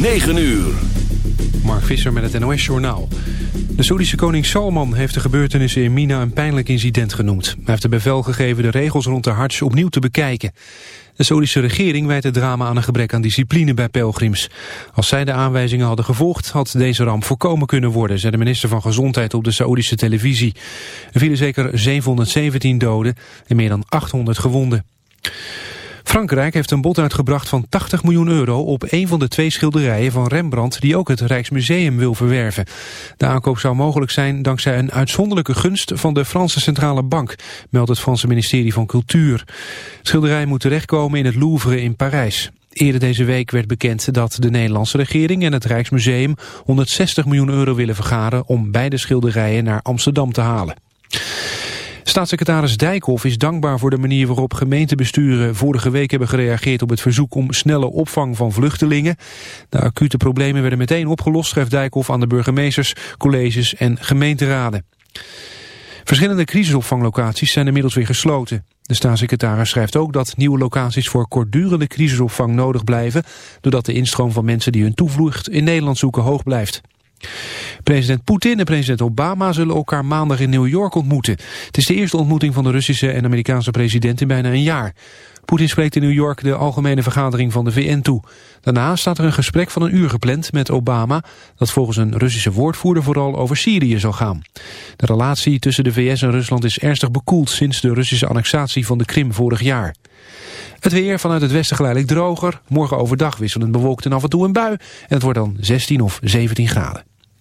9 uur. Mark Visser met het NOS-journaal. De Saoedische koning Salman heeft de gebeurtenissen in Mina een pijnlijk incident genoemd. Hij heeft de bevel gegeven de regels rond de harts opnieuw te bekijken. De Saoedische regering wijt het drama aan een gebrek aan discipline bij pelgrims. Als zij de aanwijzingen hadden gevolgd, had deze ramp voorkomen kunnen worden, zei de minister van Gezondheid op de Saoedische televisie. Er vielen zeker 717 doden en meer dan 800 gewonden. Frankrijk heeft een bod uitgebracht van 80 miljoen euro op een van de twee schilderijen van Rembrandt die ook het Rijksmuseum wil verwerven. De aankoop zou mogelijk zijn dankzij een uitzonderlijke gunst van de Franse Centrale Bank, meldt het Franse ministerie van Cultuur. Schilderij moet terechtkomen in het Louvre in Parijs. Eerder deze week werd bekend dat de Nederlandse regering en het Rijksmuseum 160 miljoen euro willen vergaren om beide schilderijen naar Amsterdam te halen. Staatssecretaris Dijkhoff is dankbaar voor de manier waarop gemeentebesturen vorige week hebben gereageerd op het verzoek om snelle opvang van vluchtelingen. De acute problemen werden meteen opgelost, schrijft Dijkhoff aan de burgemeesters, colleges en gemeenteraden. Verschillende crisisopvanglocaties zijn inmiddels weer gesloten. De staatssecretaris schrijft ook dat nieuwe locaties voor kortdurende crisisopvang nodig blijven, doordat de instroom van mensen die hun toevlucht in Nederland zoeken hoog blijft. President Poetin en president Obama zullen elkaar maandag in New York ontmoeten. Het is de eerste ontmoeting van de Russische en Amerikaanse president in bijna een jaar. Poetin spreekt in New York de algemene vergadering van de VN toe. Daarna staat er een gesprek van een uur gepland met Obama... dat volgens een Russische woordvoerder vooral over Syrië zal gaan. De relatie tussen de VS en Rusland is ernstig bekoeld... sinds de Russische annexatie van de Krim vorig jaar. Het weer vanuit het westen geleidelijk droger. Morgen overdag wisselend bewolkt en af en toe een bui. En het wordt dan 16 of 17 graden.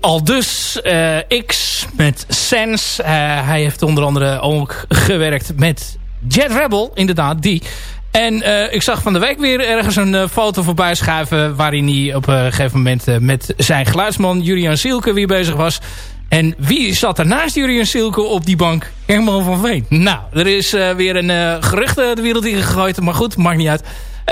Al dus X met Sense. hij heeft onder andere ook gewerkt met Jet Rebel, inderdaad, die. En ik zag van de week weer ergens een foto voorbij schuiven... waarin hij op een gegeven moment met zijn geluidsman Julian Sielke weer bezig was... En wie zat er naast Jurien Silke op die bank? Herman van Veen. Nou, er is weer een gerucht de wereld in gegooid. Maar goed, maakt niet uit.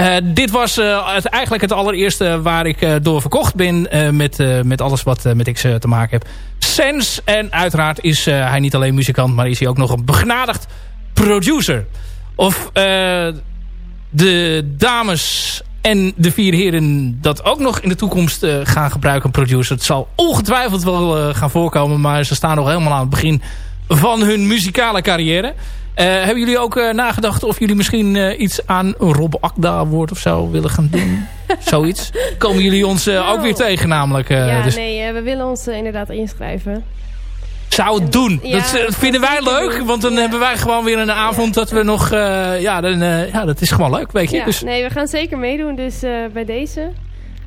Uh, dit was het, eigenlijk het allereerste waar ik door verkocht ben. met, met alles wat met X te maken heb. Sens. En uiteraard is hij niet alleen muzikant. Maar is hij ook nog een begnadigd producer. Of de dames en de vier heren dat ook nog in de toekomst gaan gebruiken, producer. Het zal ongetwijfeld wel gaan voorkomen, maar ze staan nog helemaal aan het begin van hun muzikale carrière. Uh, hebben jullie ook nagedacht of jullie misschien iets aan Rob Akda woord of zo willen gaan doen? Zoiets. Komen jullie ons ook weer tegen namelijk? ja, dus... nee, we willen ons inderdaad inschrijven zou het doen. dat, vinden wij leuk. Want dan hebben wij gewoon weer een avond dat we nog... Uh, ja, dan, uh, ja, dat is gewoon leuk, weet je. dus... Nee, we gaan zeker meedoen. Dus uh, bij deze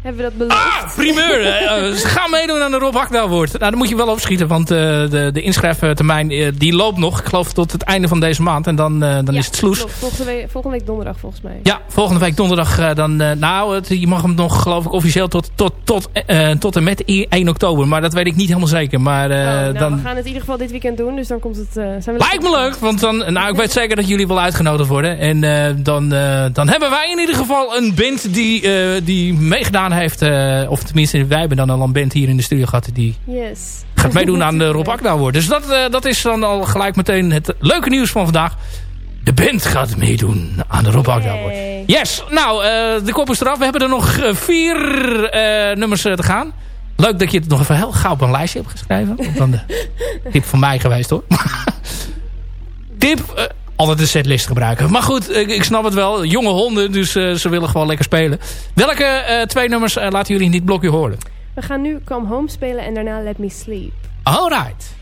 hebben we dat beloofd. Ah, primeur! uh, ze gaan meedoen aan de Rob Hakda Nou, dan moet je wel opschieten, want uh, de, de inschrijftermijn uh, die loopt nog. Ik geloof tot het einde van deze maand. En dan, dan ja, is het sloes. Volgende week, volgende week donderdag volgens mij. Ja, volgende week donderdag. dan, nou, het, je mag hem nog geloof ik officieel tot, tot, tot, tot en met 1 oktober. Maar dat weet ik niet helemaal zeker. Maar, oh, nou, dan... we gaan het in ieder geval dit weekend doen. Dus dan komt het... zijn we Lijkt me leuk. Want dan, nou, ik weet zeker dat jullie wel uitgenodigd worden. En dan, dan hebben wij in ieder geval een band die, die meegedaan heeft of tenminste, wij hebben dan al een band hier in de studio gehad die yes. gaat meedoen aan de Rob Akda. Dus dat, uh, dat is dan al gelijk meteen het leuke nieuws van vandaag. De band gaat meedoen aan de Rob Akda. Yes, nou, de kop is eraf. We hebben er nog vier nummers te gaan. Leuk dat je het nog even heel gauw op een lijstje hebt geschreven. Dan de tip van mij geweest hoor. tip, altijd een setlist gebruiken. Maar goed, ik, ik, snap het wel. Jonge honden, dus uh, ze willen gewoon lekker spelen. Welke uh, twee nummers uh, laten jullie in dit blokje horen? We gaan nu Come Home spelen en daarna Let Me Sleep. Alright.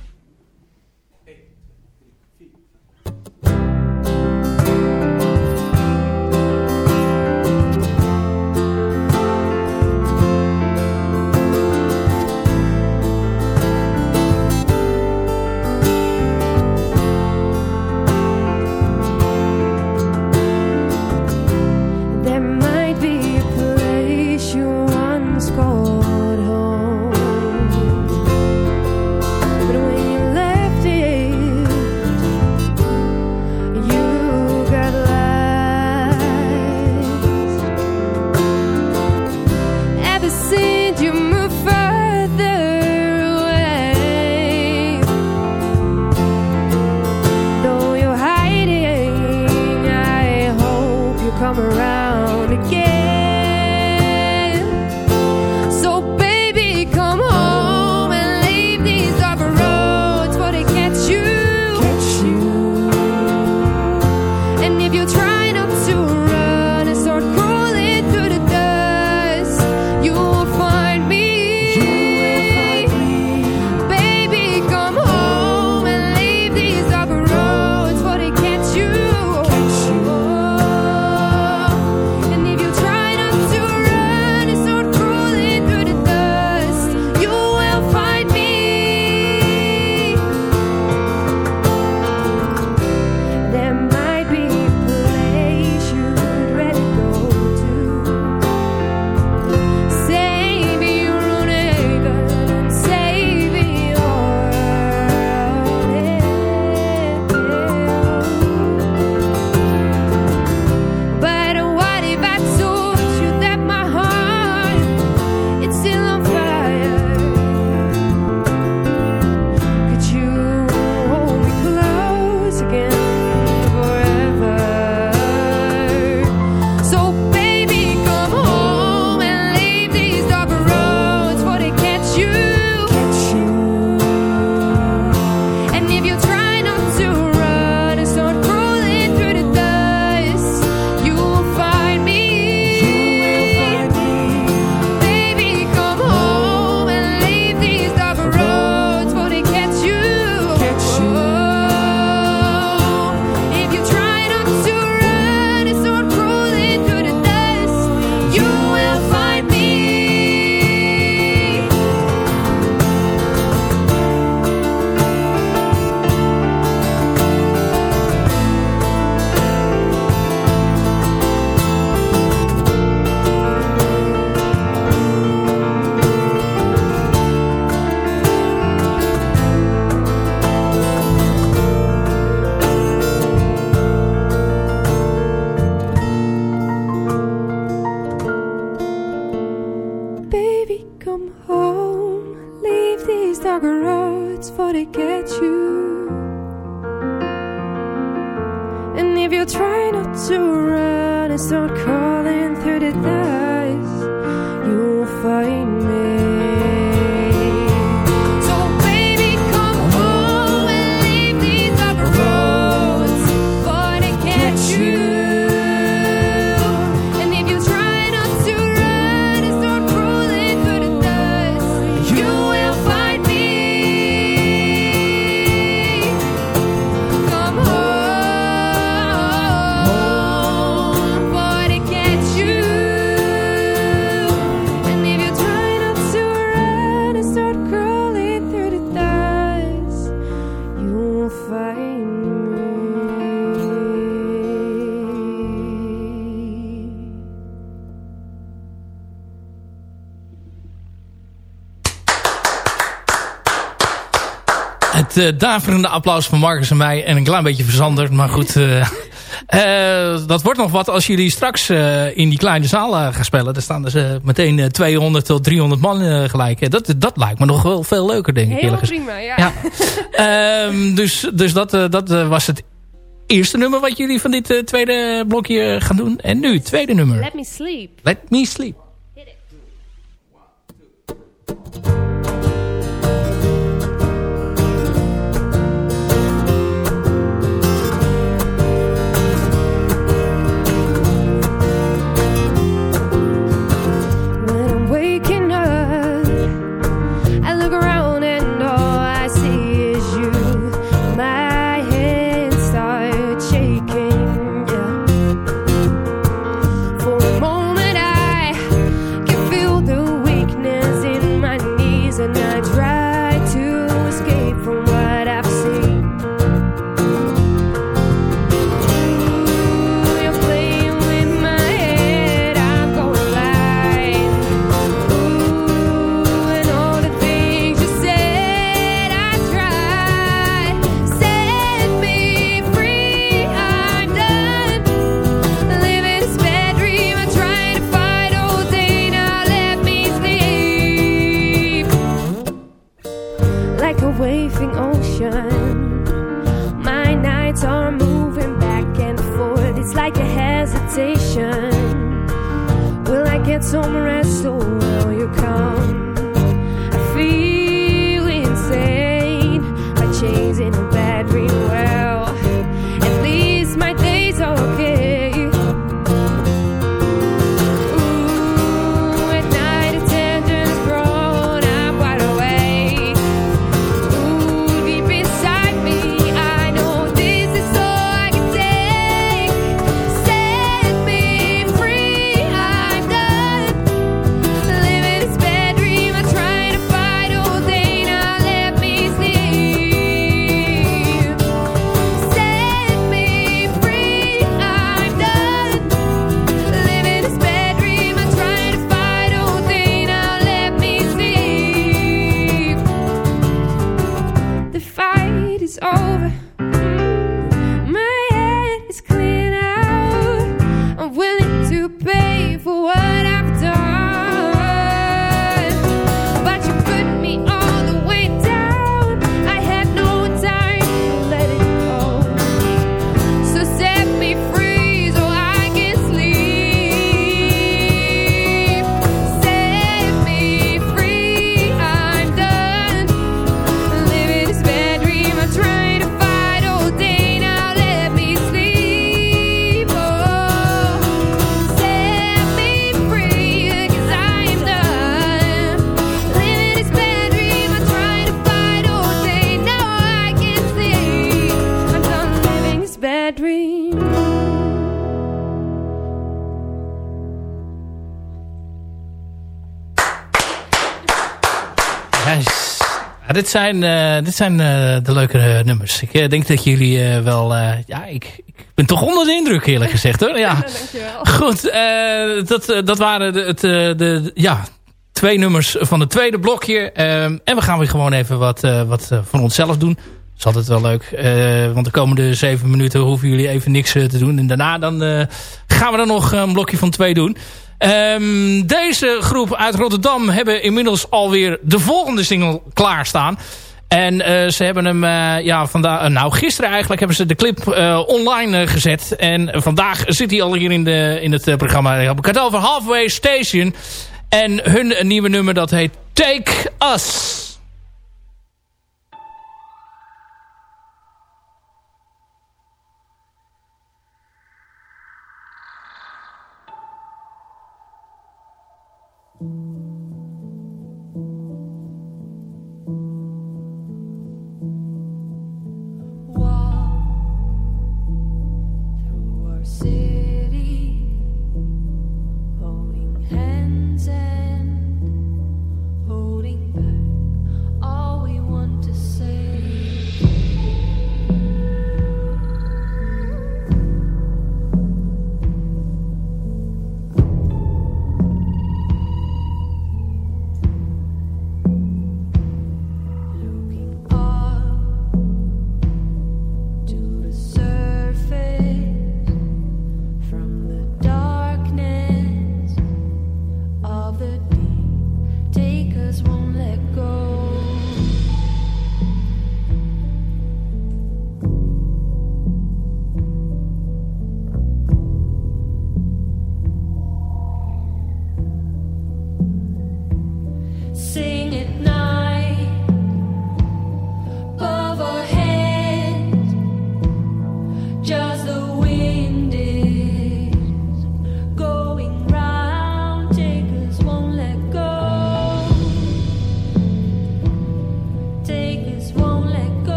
And if you try not to run and start crawling through the thighs, you'll find me. de daverende applaus van Marcus en mij. En een klein beetje verzanderd. Maar goed, eh, eh, dat wordt nog wat als jullie straks in die kleine zaal gaan spelen. Daar staan dus meteen 200 tot 300 man gelijk. Dat, dat lijkt me nog wel veel leuker, denk ik. Heel prima, ja. ja. Ehm, dus dus dat, dat was het eerste nummer wat jullie van dit tweede blokje gaan doen. En nu, tweede nummer. Let Me Sleep. Let Me Sleep. Eh, dit zijn eh, de leukere nummers. Ik eh, denk dat jullie wel... ja, ik, ik, ben toch onder de indruk eerlijk gezegd hoor. Ja. ja Goed, dat, dat waren de, het, de, ja, twee nummers van het tweede blokje. en we gaan weer gewoon even wat, wat van onszelf doen. Dat is altijd wel leuk. Want de komende zeven minuten hoeven jullie even niks te doen. En daarna dan, gaan we dan nog een blokje van twee doen. Ehm, deze groep uit Rotterdam hebben inmiddels alweer de volgende single klaarstaan. En eh, ze hebben hem eh, ja, vandaag, eh, nou gisteren eigenlijk hebben ze de clip online gezet. En vandaag zit hij al hier in, de, in het programma. Ik heb het over Halfway Station. En hun nieuwe nummer dat heet Take Us.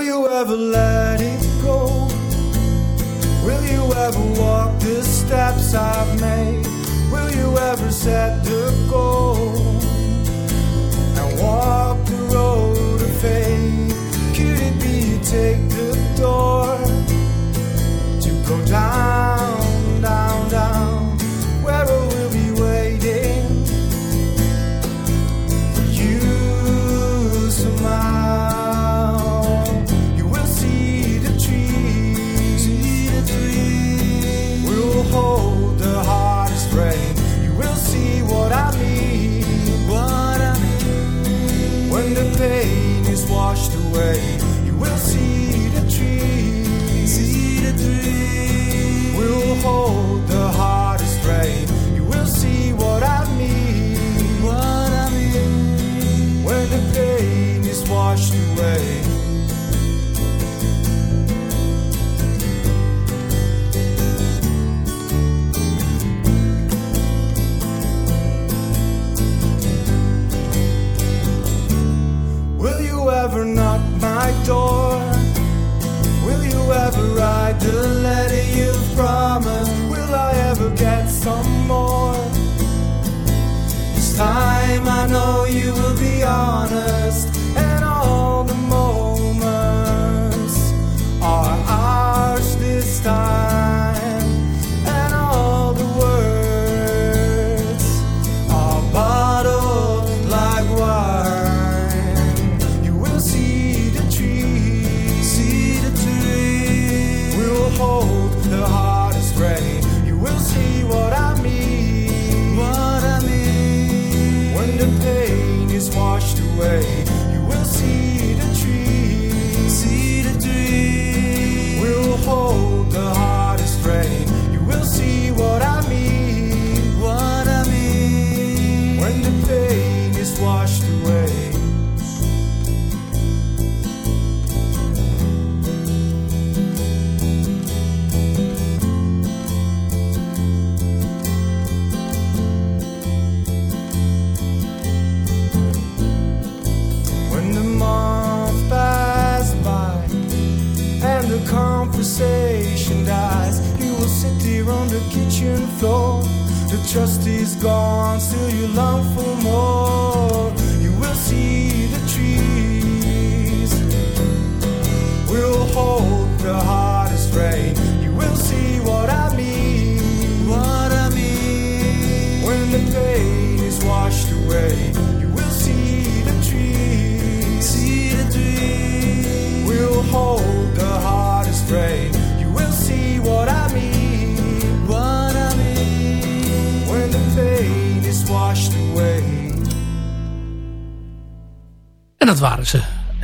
Will you ever let it go? Will you ever walk the steps I've made? Will you ever set the goal and walk the road of faith? Could it be you take the door to go down?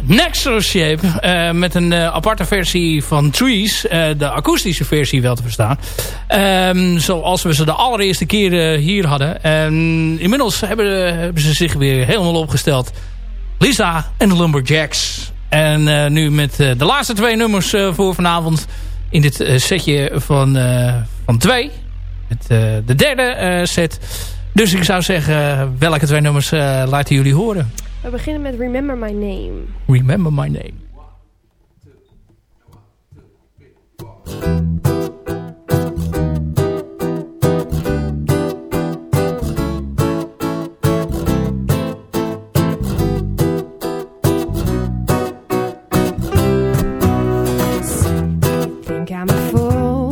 Nexus Shape. eh, met een eh, aparte versie van Trees. eh, de akoestische versie wel te verstaan. Ehm, zoals we ze de allereerste keer hier hadden. En inmiddels hebben, hebben ze zich weer helemaal opgesteld. Lisa en de Lumberjacks. En nu met de laatste twee nummers voor vanavond. In dit setje van, van twee. Eh, de derde set. Dus ik zou zeggen, welke twee nummers laten jullie horen? We beginnen met Remember My Name. Remember my name. Think I'm a fool,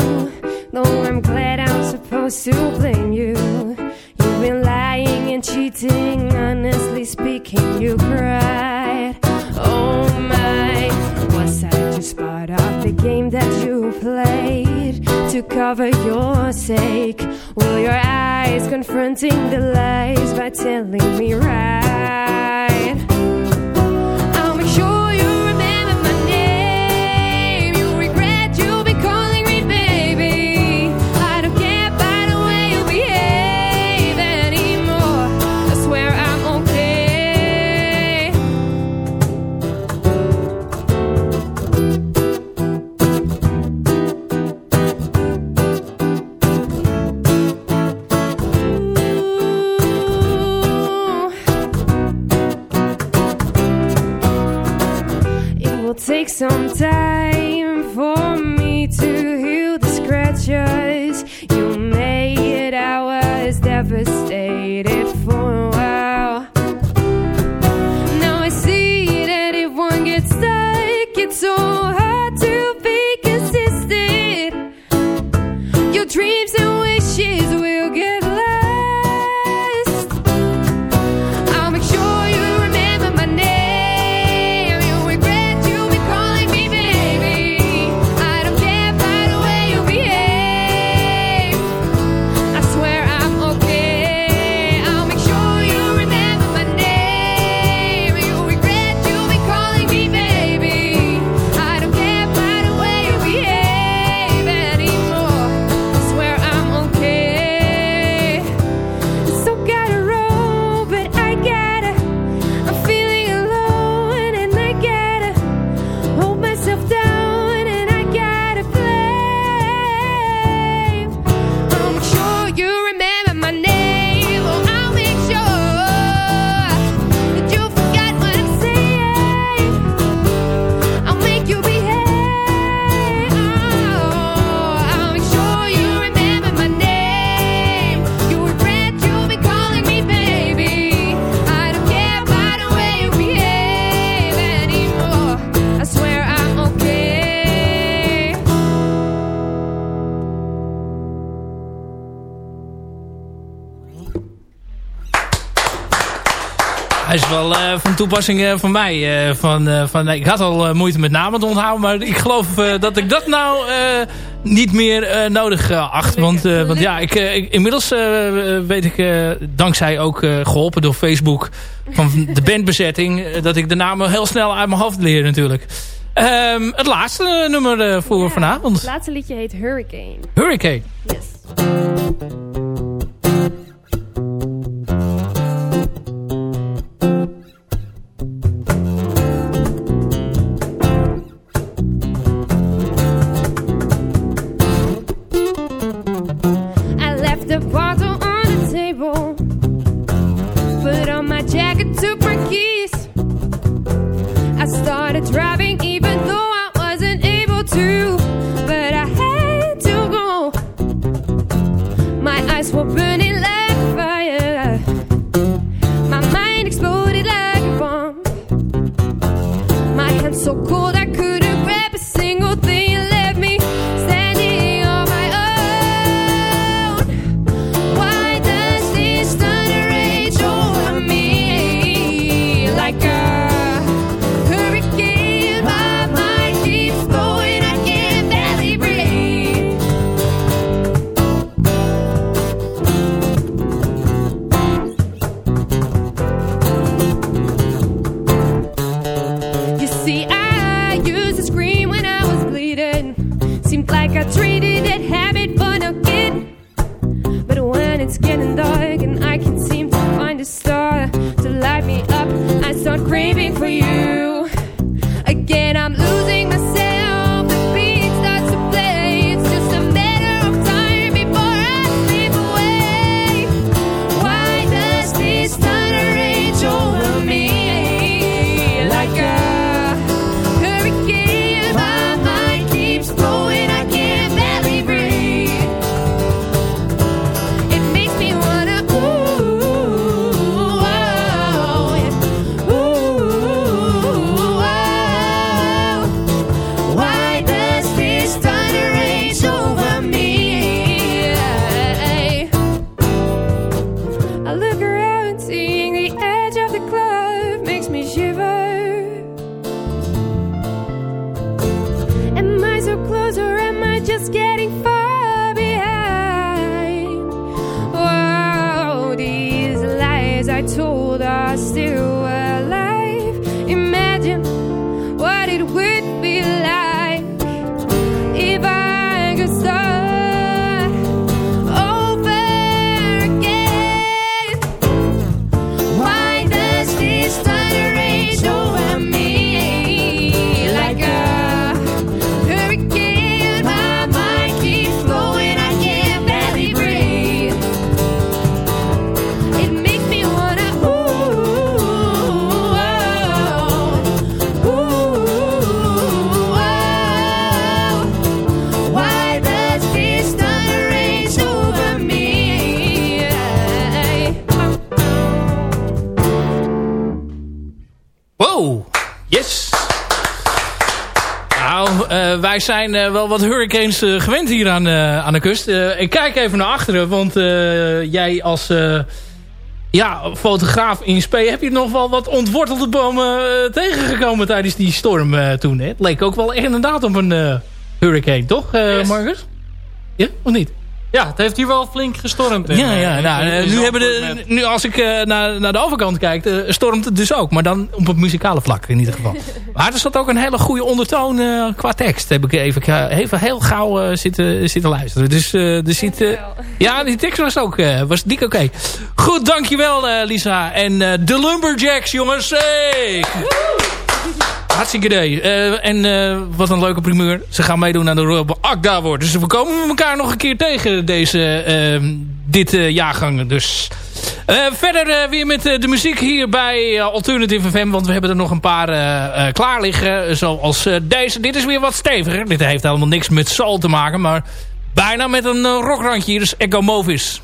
though I'm glad I'm supposed to blame you. You've been lying and cheating, honestly speaking, you cried. Oh my, was I just part of the game that you played to cover your sake? Will your eyes confronting the lies by telling me right? Take some time for me to heal the scratches van toepassing eh, van mij. eh, van, eh, van, ik had al moeite met namen te onthouden. Maar ik geloof dat ik dat nou niet meer nodig acht. Want, want ja, ik, ik- inmiddels weet ik, dankzij ook eh, geholpen door Facebook... van de bandbezetting, dat ik de namen heel snel uit mijn hoofd leer natuurlijk. Ehm, het laatste nummer voor Het vanavond. laatste liedje heet Hurricane. Hurricane. Yes. Wij zijn eh, wel wat hurricanes eh, gewend hier aan, eh, aan de kust. Ik kijk even naar achteren, want jij als ja, fotograaf in spe... heb je nog wel wat ontwortelde bomen tegengekomen tijdens die storm toen. Hè? Het leek ook wel inderdaad op een hurricane, toch, Yes. Marcus? Ja, of niet? Ja, het heeft hier wel flink gestormd. Ja, ja nou, in- in nu, hebben de, nu als ik naar, naar de overkant kijk, eh, stormt het dus ook. Maar dan op het muzikale vlak in ieder geval. maar er zat ook een hele goede ondertoon eh, qua tekst. Heb ik even, even heel gauw eh, zitten, zitten luisteren. Dus eh, er zit... ja, die tekst was ook was dik oké. Goed, dankjewel Lisa. En de Lumberjacks, jongens. Hey! Hartstikke idee. En wat een leuke primeur. Ze gaan meedoen aan de Royal Akda Award. Dus we komen elkaar nog een keer tegen deze, eh, dit jaargang. Dus verder eh, weer met eh, de muziek hier bij eh, Alternative FM. Want we hebben er nog een paar eh, eh, klaar liggen. Zoals eh, deze. Dit is weer wat steviger. Dit heeft helemaal niks met soul te maken. Maar bijna met een eh, rockrandje. Hier is Echo Movis.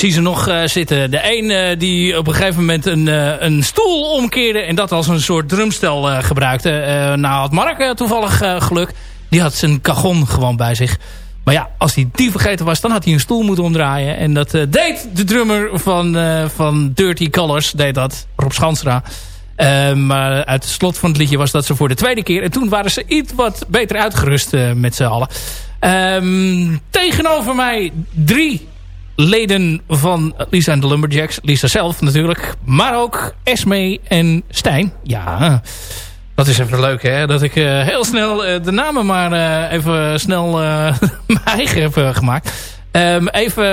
Zie ze nog eh, zitten. De een eh, die op een gegeven moment een, eh, een stoel omkeerde... en dat als een soort drumstel gebruikte. Nou had Mark toevallig geluk. Die had zijn cajon gewoon bij zich. Maar ja, als hij die vergeten was... dan had hij een stoel moeten omdraaien. En dat deed de drummer van, van Dirty Colors. Deed dat, Rob Schanstra. Eh, maar uit het slot van het liedje was dat ze voor de tweede keer. En toen waren ze iets wat beter uitgerust met z'n allen. Ehm, tegenover mij drie leden van Lisa en de Lumberjacks. Lisa zelf natuurlijk. Maar ook Esme en Stijn. Ja, dat is even leuk hè. Dat ik eh, heel snel eh, de namen maar eh, even snel mijn eigen heb gemaakt. Ehm, even,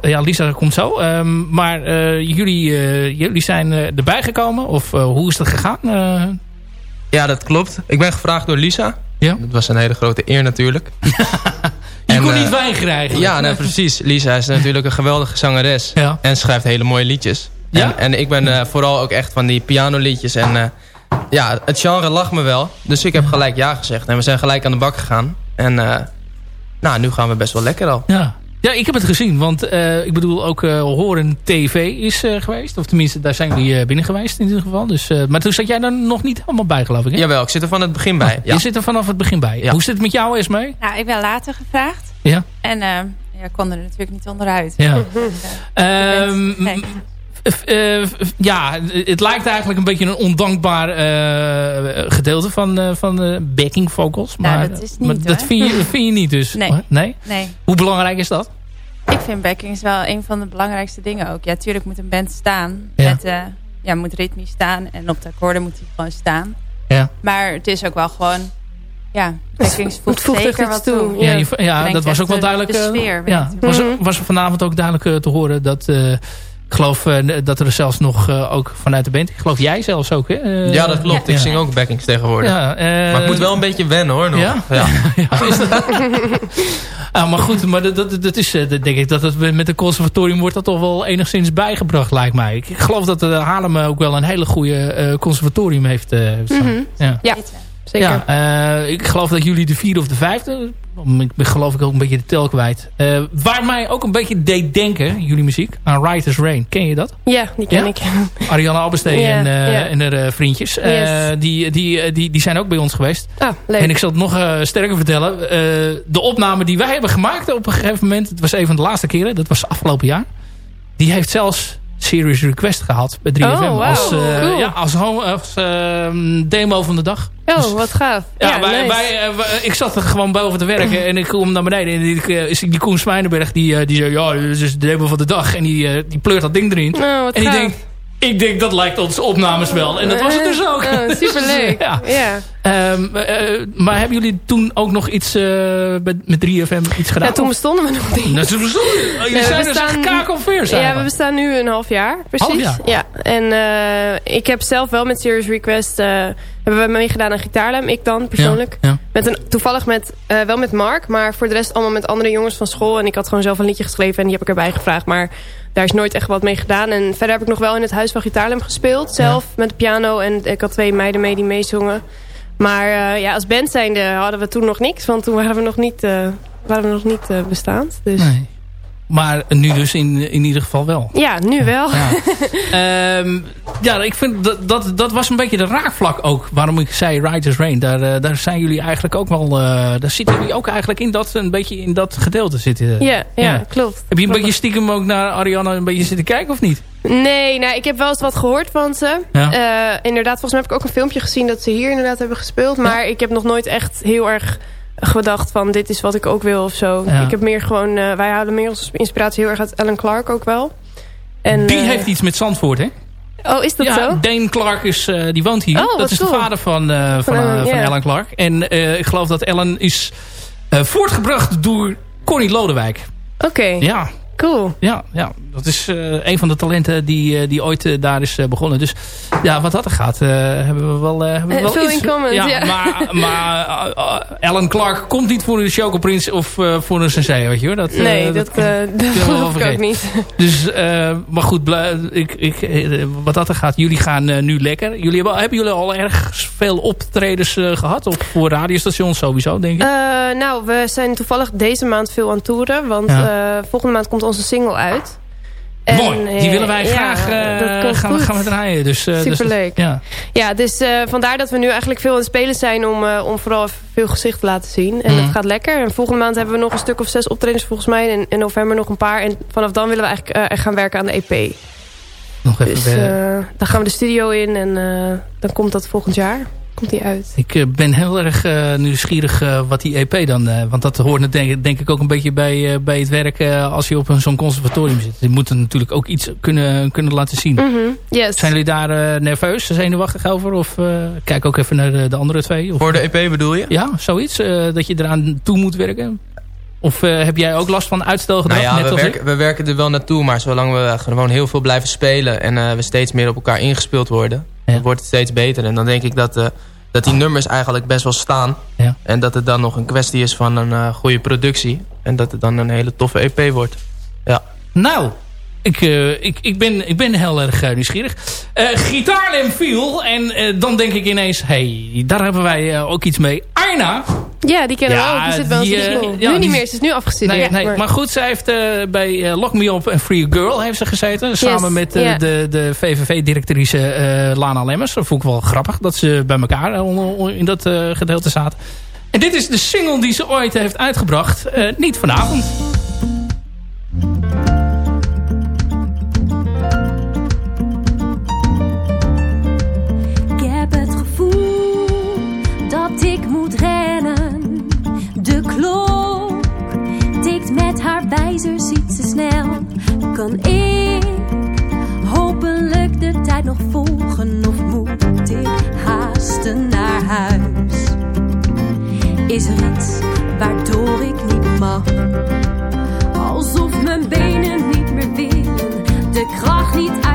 ja Lisa komt zo. Ehm, maar jullie, jullie zijn erbij gekomen? Of hoe is dat gegaan? Ja, dat klopt. Ik ben gevraagd door Lisa. Ja. Dat was een hele grote eer natuurlijk. je En, kon eh, niet weigeren eigenlijk. Ja, nee, precies. Lisa is natuurlijk een geweldige zangeres. Ja. En schrijft hele mooie liedjes. Ja? En, en ik ben eh, vooral ook echt van die pianoliedjes. En eh, ja, het genre lag me wel. Dus ik heb gelijk ja gezegd. En we zijn gelijk aan de bak gegaan. En eh, nou, nu gaan we best wel lekker al. Ja. Ja, ik heb het gezien. Want eh, ik bedoel ook eh, Horen TV is eh, geweest. Of tenminste, daar zijn jullie eh, binnen geweest in ieder geval. Dus, eh, maar toen zat jij er nog niet helemaal bij, geloof ik. Hè? Jawel, ik zit er van het begin bij. Ja. Je zit er vanaf het begin bij. Ja. Hoe zit het met jou, Esmee? Nou, ik ben later gevraagd. Ja. En eh ja, ik kon er natuurlijk niet onderuit. Ja. Eh, Ehm, eh, f- ja, het lijkt eigenlijk een beetje een ondankbaar eh, gedeelte van, eh, van de backing vocals. Nou, Maar, dat is niet, maar dat vind je, dat vind je niet dus? Nee. nee? Nee, Hoe belangrijk is dat? ik vind backings wel een van de belangrijkste dingen ook. Ja, tuurlijk moet een band staan. Ja. Met, eh, ja, moet ritmisch staan. En op de akkoorden moet hij gewoon staan. Ja. Maar het is ook wel gewoon... Ja, backings voegt zeker wat toe, toe. Ja, Ja. je- ja Brengt dat was ook wel de- duidelijk. de sfeer ja, was, Mhm. was er vanavond ook duidelijk te horen dat... eh, ik geloof eh, dat er zelfs nog eh, ook vanuit de band... Ik geloof jij zelfs ook, hè? Eh, Ja, dat klopt. Ja. Ik zing ook backings tegenwoordig. Ja, eh, Maar ik moet wel een beetje wennen hoor nog. Ja? ja. Ja, is dat... ah, maar goed, maar dat, dat, dat is, eh, denk ik dat het met een conservatorium wordt dat toch wel enigszins bijgebracht, lijkt mij. Ik geloof dat uh, Haarlem ook wel een hele goede uh, conservatorium heeft. Uh, Mhm. ja. Ja, zeker. Ja, uh, ik geloof dat jullie de vierde of de vijfde, ik ben geloof ik ook een beetje de tel kwijt. Uh, waar mij ook een beetje deed denken, jullie muziek, aan Writer's Rain. Ken je dat? Ja, die ken Ja? ik. Ariane Albestee Ja, en, uh, ja. en haar vriendjes. Yes. die, die, die, die zijn ook bij ons geweest. Ah, leuk. En ik zal het nog sterker vertellen. De opname die wij hebben gemaakt op een gegeven moment. Het was een van de laatste keren. Dat was afgelopen jaar. Die heeft zelfs Serious Request gehad bij 3FM. Oh, wow. Als, uh, Cool. ja, als, als demo van de dag. Oh, Dus- wat gaaf. Ja, Ja, wij, nice. wij, wij- ik zat er gewoon boven te werken en ik kom naar beneden. En ik, uh, is die Koen Smijnenberg, die, die zei, ja, dit is de demo van de dag. En die, die pleurt dat ding erin. Oh, en ik denk, ik denk, dat lijkt ons opnames wel. En dat was het dus ook. Oh, superleuk. ja. ja. Um, uh, maar hebben jullie toen ook nog iets uh, met, met 3FM iets gedaan? Ja, toen bestonden we nog niet. Dat is bestonden. Oh, jullie Ja, we zijn dus bestaan- kakelveer zijn Ja, we bestaan nu een half jaar, precies. Half jaar? Ja, en uh, ik heb zelf wel met Serious Request... Hebben we meegedaan aan Gitaarlem, ik dan persoonlijk. Ja, ja. Met een, toevallig met, wel met Mark, maar voor de rest allemaal met andere jongens van school. En ik had gewoon zelf een liedje geschreven en die heb ik erbij gevraagd. Maar daar is nooit echt wat mee gedaan. En verder heb ik nog wel in het Huis van Gitaarlem gespeeld. Zelf met de piano en ik had twee meiden mee die meezongen. Maar uh, ja, als band zijnde hadden we toen nog niks. Want toen waren we nog niet, uh, waren we nog niet uh, bestaand. Dus. Maar nu dus in, in ieder geval wel. Ja, nu wel. Ja, um, ja ik vind dat, dat, dat was een beetje de raakvlak ook. Waarom ik zei Riders Rain. Daar, uh, daar zijn jullie eigenlijk ook wel... Uh, daar zitten jullie ook eigenlijk in dat, een beetje in dat gedeelte zitten. Ja, ja, ja. klopt. Heb je een klopt. beetje stiekem ook naar Ariane een beetje zitten kijken of niet? Nee, nou, ik heb wel eens wat gehoord van ze. Ja. Uh, inderdaad, volgens mij heb ik ook een filmpje gezien dat ze hier inderdaad hebben gespeeld. Maar ja. ik heb nog nooit echt heel erg gedacht van dit is wat ik ook wil of zo. Ja. Ik heb meer gewoon, uh, wij houden meer onze inspiratie heel erg uit Ellen Clark ook wel. En, die uh, heeft iets met Zandvoort, hè? Oh, is dat ja, zo? Dane Clark is, uh, die woont hier. Oh, dat is cool. de vader van, van, van, Ellen, van. Ellen Clark. En ik geloof dat Ellen is voortgebracht door Connie Lodewijk. Oké. Okay. Ja. Cool. Ja, ja, dat is uh, een van de talenten die, uh, die ooit uh, daar is begonnen. Dus ja, wat dat er gaat, hebben we wel, hebben we wel Veel iets. in common, ja, ja. Maar, maar Ellen Clark komt niet voor een Choco Prince of voor een sensei, weet je hoor. Dat, nee, dat, dat, dat geloof ik ook niet. Dus, maar goed, ik, ik, wat dat er gaat, jullie gaan nu lekker. Jullie hebben, hebben jullie al erg veel optredens gehad? Of voor radiostations sowieso, denk ik? nou, we zijn toevallig deze maand veel aan toeren. Want ja. volgende maand komt onze single uit. En, Mooi, die eh, willen wij ja, graag eh, dat komt gaan, we, goed. gaan we draaien. Dus, eh, dus- Superleuk. ja. Ja, dus eh, vandaar dat we nu eigenlijk veel aan het spelen zijn... om, eh, om vooral veel gezicht te laten zien. En Mhm. het gaat lekker. En volgende maand hebben we nog een stuk of zes optredens volgens mij. En in november nog een paar. En vanaf dan willen we eigenlijk eh, echt gaan werken aan de EP. Nog even Dus eh, eh, dan gaan we de studio in en eh, dan komt dat volgend jaar. Komt die uit. Ik eh, ben heel erg eh, nieuwsgierig eh, wat die EP dan... eh, want dat hoort denk, denk ik ook een beetje bij, eh, bij het werk eh, als je op een- zo'n conservatorium zit. Je moet er natuurlijk ook iets kunnen, kunnen laten zien. Mhm, Yes. Zijn jullie daar eh, nerveus, zenuwachtig over? Of eh, kijk ook even naar de, de andere twee? Of, Voor de EP bedoel je? Ja, zoiets? eh, dat je eraan toe moet werken? Of eh, heb jij ook last van uitstelgedrag? Nou ja, net we als ik? werken, we werken er wel naartoe, maar zolang we gewoon heel veel blijven spelen... en eh, we steeds meer op elkaar ingespeeld worden. Dan wordt het steeds beter. En dan denk ik dat, eh, dat die nummers eigenlijk best wel staan. En dat het dan nog een kwestie is van een eh, goede productie. En dat het dan een hele toffe EP wordt. Ja. Nou, ik, eh, ik, ik, ben, ik ben heel erg nieuwsgierig. Eh Gitaarlem viel en dan denk ik ineens... hey, daar hebben wij ook iets mee. Arna, Ja, die kennen Ja, we ook. Die zit ons die, eh, ja, nu niet meer. Ze is nu afgestudeerd. nee, nee, maar goed, zij heeft eh, bij eh, Lock Me Up en Free Girl heeft ze gezeten. Samen met de, de VVV-directrice Lana Lemmers. Dat vond ik wel grappig dat ze bij elkaar in dat gedeelte zaten. En dit is de single die ze ooit heeft uitgebracht. Niet vanavond. Wijzers iets te snel. Kan ik hopelijk de tijd nog volgen of moet ik haasten naar huis? Is er iets waardoor ik niet mag? Alsof mijn benen niet meer willen, de kracht niet uit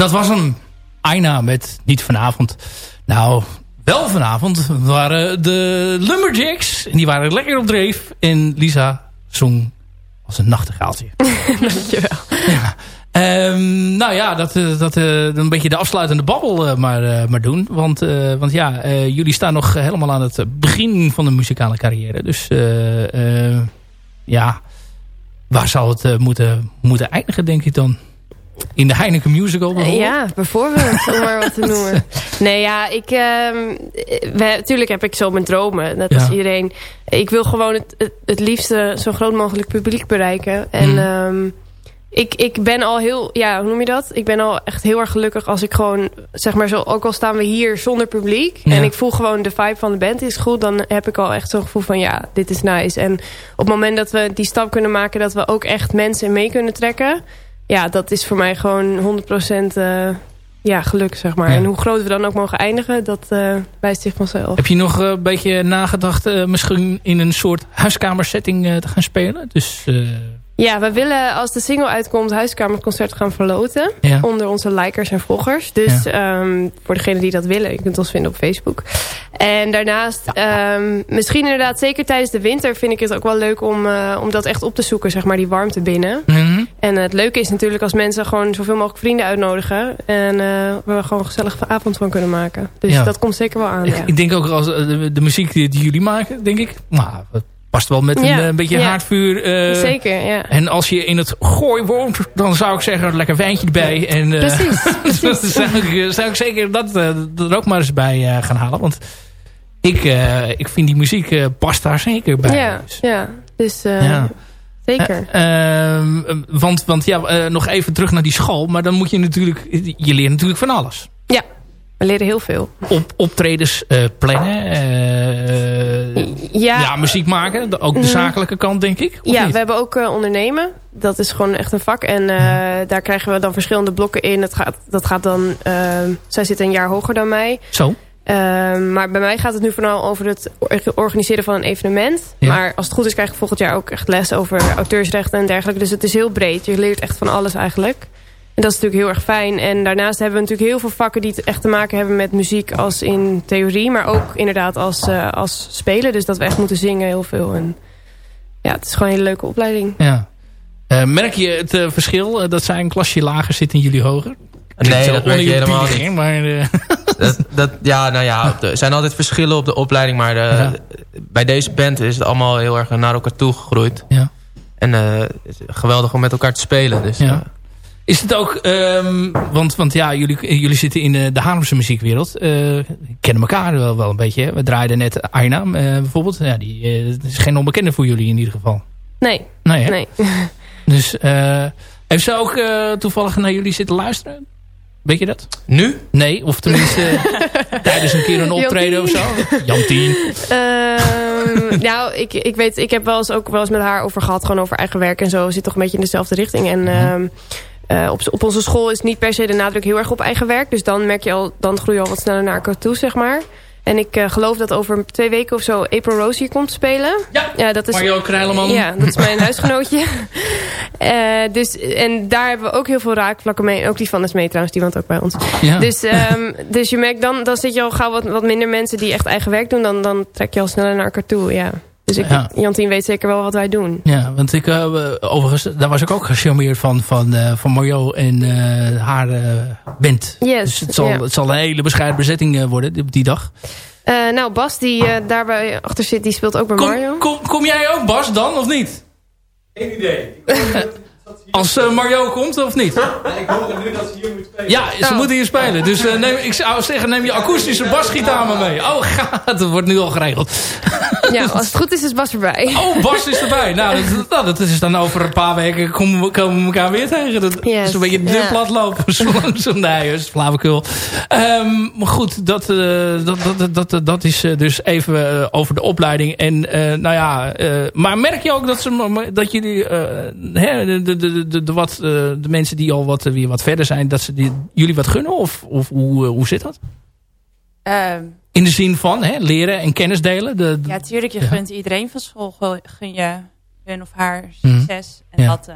dat was hem. Aina met niet vanavond. Nou, wel vanavond waren de Lumberjacks. En die waren lekker op dreef. En Lisa zong als een nachtegaaltje. Dankjewel. Ja. Ehm, nou ja, dat, eh, dat eh, een beetje de afsluitende babbel eh, maar, eh, maar doen. Want, eh, want ja, eh, jullie staan nog helemaal aan het begin van de muzikale carrière. Dus ja, waar zou het moeten, moeten eindigen, denk ik dan? In de Heineken Musical bijvoorbeeld? Ja, bijvoorbeeld, om maar wat te noemen. Nee, ja, ik... ehm we, tuurlijk heb ik zo mijn dromen. Dat Ja. is iedereen. Ik wil gewoon het, het, het liefste zo groot mogelijk publiek bereiken. En Mhm. ehm, ik, ik ben al heel... Ja, hoe noem je dat? Ik ben al echt heel erg gelukkig als ik gewoon... Zeg maar zo, ook al staan we hier zonder publiek... Ja. en ik voel gewoon de vibe van de band is goed... dan heb ik al echt zo'n gevoel van ja, dit is nice. En op het moment dat we die stap kunnen maken... dat we ook echt mensen mee kunnen trekken... ja, dat is voor mij gewoon 100% eh ja, geluk, zeg maar. Ja. En hoe groot we dan ook mogen eindigen... dat eh wijst zich vanzelf. Heb je nog eh, een beetje nagedacht misschien in een soort huiskamersetting te gaan spelen? Dus Ja, we willen als de single uitkomt... huiskamerconcert gaan verloten. Ja. Onder onze likers en volgers. Dus ehm, voor degenen die dat willen... je kunt ons vinden op Facebook. En daarnaast, ehm, misschien inderdaad... zeker tijdens de winter vind ik het ook wel leuk... om, om dat echt op te zoeken, zeg maar, die warmte binnen. mhm. En het leuke is natuurlijk als mensen gewoon zoveel mogelijk vrienden uitnodigen. En eh waar we gewoon een gezellige avond van kunnen maken. Dus Ja. dat komt zeker wel aan, ja. ik denk ook als eh, de, de muziek die, jullie maken, denk ik, nou, het past wel met een, Ja, eh, een beetje haardvuur. eh, zeker, ja. En als je in het gooi woont, dan zou ik zeggen, lekker wijntje erbij. En, eh, Precies, precies. zou, ik, zou ik zeker dat eh, er ook maar eens bij eh, gaan halen. Want ik, eh, ik vind die muziek eh, past daar zeker bij. Ja, Dus, ja. Dus eh, Ja. Zeker. eh, ehm, want want ja, eh, nog even terug naar die school. Maar dan moet je natuurlijk, je leert natuurlijk van alles. Ja, we leren heel veel. Op, optredens eh, plannen. Ja, ja, muziek maken. Ook de Mhm. zakelijke kant, denk ik. ja niet? we hebben ook ondernemen. Dat is gewoon echt een vak. En eh, daar krijgen we dan verschillende blokken in. Dat gaat, dat gaat dan... zij zit een jaar hoger dan mij. Zo. Ehm, maar bij mij gaat het nu vooral over het or- organiseren van een evenement. Ja. Maar als het goed is krijg ik volgend jaar ook echt les over auteursrechten en dergelijke. Dus het is heel breed. Je leert echt van alles eigenlijk. En dat is natuurlijk heel erg fijn. En daarnaast hebben we natuurlijk heel veel vakken die echt te maken hebben met muziek als in theorie. Maar ook inderdaad als, eh, als spelen. Dus dat we echt moeten zingen heel veel. En ja, het is gewoon een hele leuke opleiding. Ja. Eh, merk je het eh, verschil? dat zij een klasje lager zitten en jullie hoger? Nee, dat merk je helemaal niet. Maar, Dat, dat, ja, nou ja, er zijn altijd verschillen op de opleiding. Maar de, Ja. bij deze band is het allemaal heel erg naar elkaar toe gegroeid. Ja. En eh, het is geweldig om met elkaar te spelen. Dus, Ja. eh, Is het ook, ehm, want, want ja, jullie, jullie zitten in de, de Haarlemse muziekwereld. Eh kennen elkaar wel, wel een beetje. Hè? We draaiden net Aina eh, bijvoorbeeld. Ja, die eh, is geen onbekende voor jullie in ieder geval. Nee, Nee, hè? nee. Dus eh, heeft ze ook eh, toevallig naar jullie zitten luisteren? Weet je dat? nu? Nee, of tenminste tijdens een keer een optreden of zo. Jantien. Ehm, nou, ik, ik weet, ik heb wel eens ook wel eens met haar over gehad, gewoon over eigen werk en zo. Zit toch een beetje in dezelfde richting. En ehm, eh, op, op onze school is niet per se de nadruk heel erg op eigen werk. Dus dan merk je al, dan groei je al wat sneller naar elkaar toe, zeg maar. En ik eh, geloof dat over twee weken of zo April Rose hier komt spelen. Ja, Ja, dat is, Mario Krijleman. ja, dat is mijn huisgenootje. Eh, dus, en daar hebben we ook heel veel raakvlakken mee. Ook die van is mee trouwens, die woont ook bij ons. Ja. Dus, ehm, dus je merkt dan, dan zit je al gauw wat, wat minder mensen die echt eigen werk doen. Dan, dan trek je al sneller naar elkaar toe, ja. Dus ik, Ja. Jantien weet zeker wel wat wij doen. Ja, want ik, eh, overigens, daar was ik ook gecharmeerd van, van, eh, van Mario en eh, haar eh, band. Yes, dus het zal, ja. het zal een hele bescheiden bezetting worden op die dag. Eh, nou, Bas, die eh, daarbij achter zit, die speelt ook bij Mario. Kom, kom, kom jij ook, Bas, dan, of niet? Geen idee. Als eh, Mario komt, of niet? ik hoor nu dat ze hier moet spelen. Ja, ze moeten hier spelen. Dus eh, neem, ik zou zeggen, neem je akoestische basgitaar maar mee. Oh, gaat. Dat wordt nu al geregeld. Ja, als het goed is, is Bas erbij. Oh, Bas is erbij. Nou, dat, nou, dat is dan over een paar weken komen we, komen we elkaar weer tegen. Dat Yes, is een beetje de ja. platlopen. Zo langzaam. Nee, dat is flauwekul. Ehm, maar goed, dat, eh, dat, dat, dat, dat, dat is dus even over de opleiding. En eh, nou ja, eh, maar merk je ook dat, ze, dat jullie, eh, hè, de, de, de, de, de wat, eh, de mensen die al wat, eh, weer wat verder zijn, dat ze die, jullie wat gunnen? Of, of hoe, eh, hoe zit dat? Ehm, In de zin van hè, leren en kennis delen? De, de- ja, tuurlijk. Je Ja. gunt iedereen van school gun- je hun of haar Mhm. succes. En Ja. dat,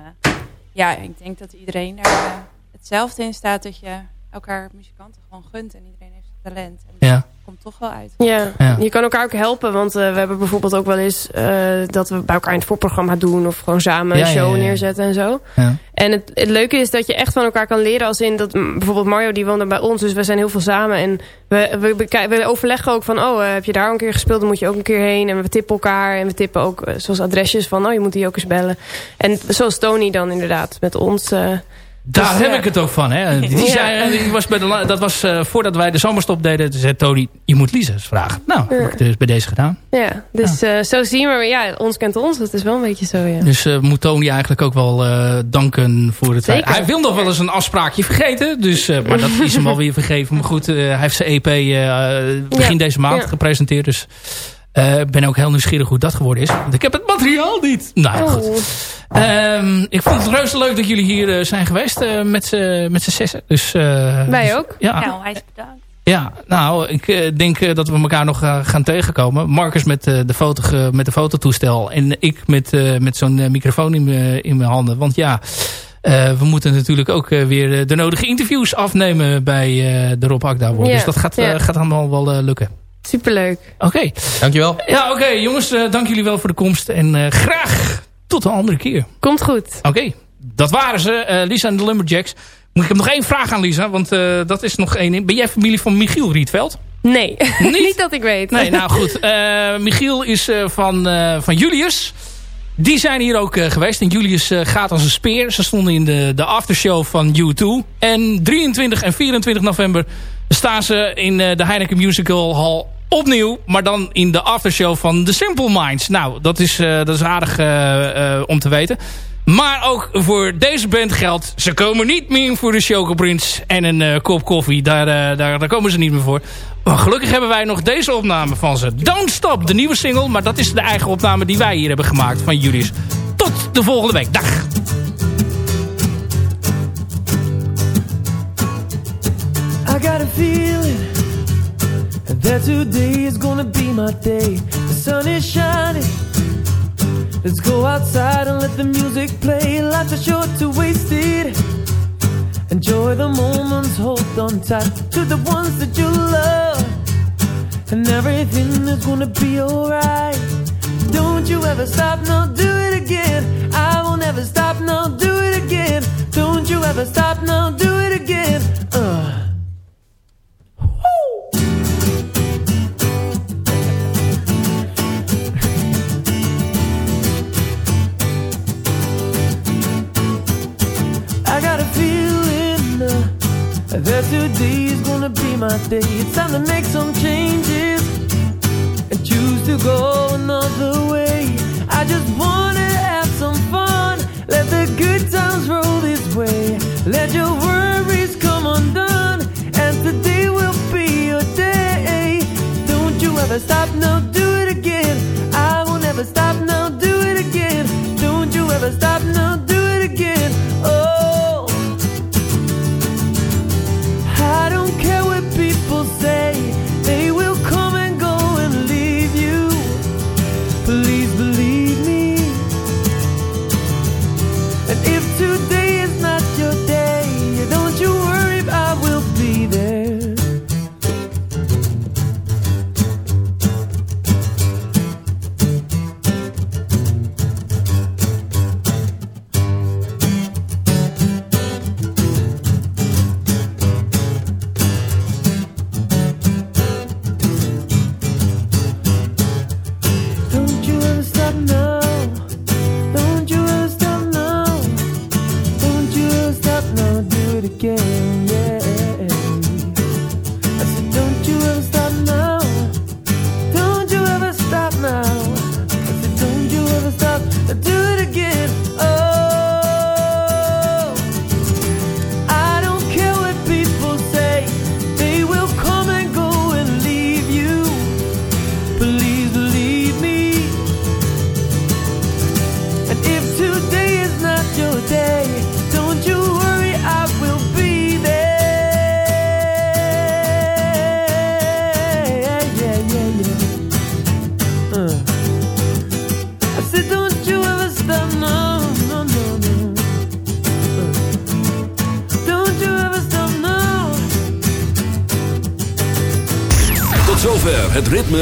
ja, ik denk dat iedereen daar hetzelfde in staat. Dat je elkaar muzikanten gewoon gunt. En iedereen heeft talent. En Ja. Komt toch wel uit. Ja. Ja. je kan elkaar ook helpen. Want eh, we hebben bijvoorbeeld ook wel eens eh, dat we bij elkaar in het voorprogramma doen. Of gewoon samen Ja, een show ja, ja. neerzetten en zo. Ja. En het, het leuke is dat je echt van elkaar kan leren. Als in dat mm, bijvoorbeeld Mario die woonde bij ons. Dus we zijn heel veel samen. En we, we, we overleggen ook van. Oh, eh, heb je daar een keer gespeeld? Dan moet je ook een keer heen. En we tippen elkaar. En we tippen ook zoals adresjes van. Oh, je moet die ook eens bellen. En zoals Tony dan inderdaad met ons. eh, Daar Dus, heb ja. ik het ook van. Hè. Die Ja. zei, die was bij de, dat was eh, voordat wij de zomerstop deden. Toen zei Tony, je moet Lisa eens vragen. Nou, Ja. heb ik dus bij deze gedaan. ja, dus eh, zo zien we. Maar ja, ons kent ons. Dat is wel een beetje zo, ja. Dus eh, moet Tony eigenlijk ook wel eh, danken voor het. Zeker. Hij wil nog wel eens een afspraakje vergeten. Dus, eh, maar dat is hem alweer vergeven. Maar goed, eh, hij heeft zijn EP eh, begin deze maand gepresenteerd. Dus eh, ik ben ook heel nieuwsgierig hoe dat geworden is. Want ik heb het materiaal niet. Nou goed. Oh. Ehm, ik vond het reuze leuk dat jullie hier eh, zijn geweest eh, met z'n zessen. Dus, eh, Wij dus- ook. Ja, Nou, hij is bedankt. ja, nou, ik eh, denk eh, dat we elkaar nog eh, gaan tegenkomen. Marcus met, eh, de, foto, met de fototoestel en ik met, eh, met zo'n eh, microfoon in mijn in mijn handen. Want ja, eh, we moeten natuurlijk ook eh, weer eh, de nodige interviews afnemen bij eh, de Rob Akda. Ja, Dus dat gaat, eh, ja. gaat allemaal wel eh, lukken. Superleuk. Oké. Dankjewel. Ja, oké jongens, eh, dank jullie wel voor de komst. En eh, graag tot een andere keer. Komt goed. Oké, dat waren ze. eh, Lisa en de Lumberjacks. Moet ik heb nog één vraag aan Lisa, want eh, dat is nog één. Ben jij familie van Michiel Rietveld? Nee, Niet? niet dat ik weet. Nee, nou goed. Eh, Michiel is eh, van, eh, van Julius. Die zijn hier ook eh, geweest. En Julius eh, gaat als een speer. Ze stonden in de, de aftershow van U2. En 23 en 24 november staan ze in eh, de Heineken Musical Hall opnieuw. Maar dan in de aftershow van The Simple Minds. Nou, dat is, eh, dat is aardig eh, eh, om te weten. Maar ook voor deze band geldt. Ze komen niet meer voor de Choco Prince en een kop koffie. Daar, daar, daar komen ze niet meer voor. Maar gelukkig hebben wij nog deze opname van ze. Don't Stop, de nieuwe single. Maar dat is de eigen opname die wij hier hebben gemaakt van Julius. Tot de volgende week. Dag. I got a feeling that today is gonna be my day. The sun is shining. Let's go outside and let the music play. Life is short to waste it. Enjoy the moments, hold on tight to the ones that you love. And everything is gonna be alright. Don't you ever stop, now do it again. I will never stop, now do it again. Don't you ever stop, now do it again. Uh. That today is gonna be my day. It's time to make some changes and choose to go another way. I just wanna have some fun. Let the good times roll this way. Let your worries come undone, and today will be your day. Don't you ever stop, now do it again. I will never stop, now do it again. Don't you ever stop, now